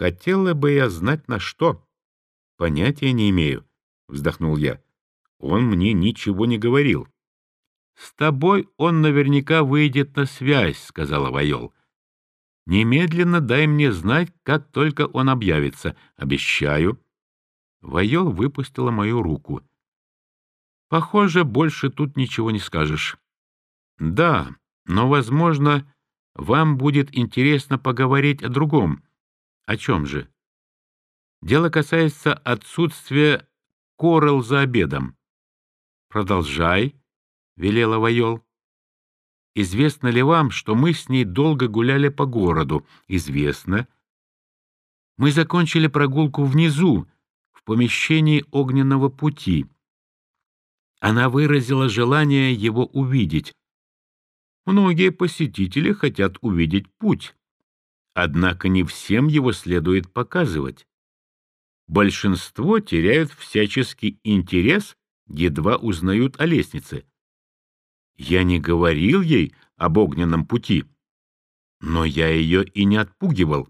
Хотела бы я знать, на что. Понятия не имею, — вздохнул я. Он мне ничего не говорил. — С тобой он наверняка выйдет на связь, — сказала Вайол. — Немедленно дай мне знать, как только он объявится. Обещаю. Вайол выпустила мою руку. — Похоже, больше тут ничего не скажешь. — Да, но, возможно, вам будет интересно поговорить о другом. О чем же? Дело касается отсутствия Корел за обедом. Продолжай, — велела Вайол. Известно ли вам, что мы с ней долго гуляли по городу? Известно. Мы закончили прогулку внизу, в помещении огненного пути. Она выразила желание его увидеть. Многие посетители хотят увидеть путь. Однако не всем его следует показывать. Большинство теряют всяческий интерес, едва узнают о лестнице. Я не говорил ей об огненном пути, но я ее и не отпугивал.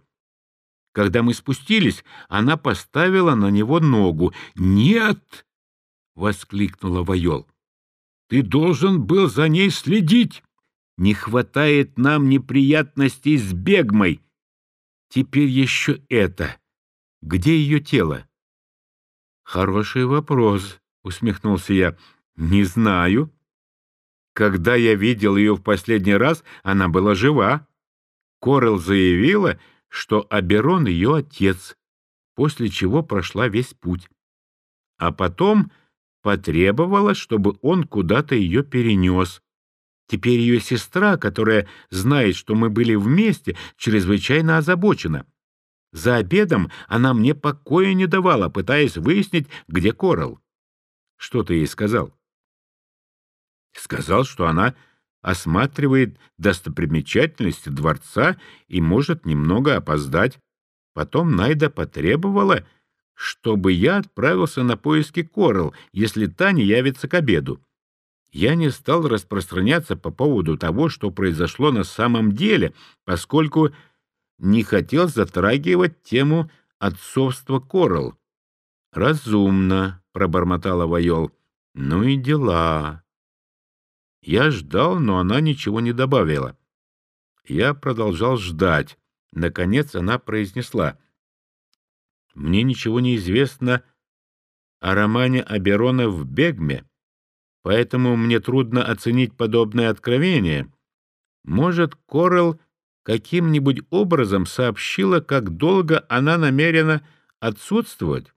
Когда мы спустились, она поставила на него ногу. «Нет!» — воскликнула Вайол. «Ты должен был за ней следить!» Не хватает нам неприятностей с Бегмой. Теперь еще это. Где ее тело? Хороший вопрос, усмехнулся я. Не знаю. Когда я видел ее в последний раз, она была жива. Корел заявила, что Аберон ее отец, после чего прошла весь путь. А потом потребовала, чтобы он куда-то ее перенес. Теперь ее сестра, которая знает, что мы были вместе, чрезвычайно озабочена. За обедом она мне покоя не давала, пытаясь выяснить, где Корал. Что ты ей сказал? Сказал, что она осматривает достопримечательности дворца и может немного опоздать. Потом Найда потребовала, чтобы я отправился на поиски Корал, если та не явится к обеду я не стал распространяться по поводу того, что произошло на самом деле, поскольку не хотел затрагивать тему отцовства Корал. «Разумно», — пробормотала Вайол. «Ну и дела». Я ждал, но она ничего не добавила. Я продолжал ждать. Наконец она произнесла. «Мне ничего не известно о романе Аберона в Бегме» поэтому мне трудно оценить подобное откровение. Может, Корел каким-нибудь образом сообщила, как долго она намерена отсутствовать?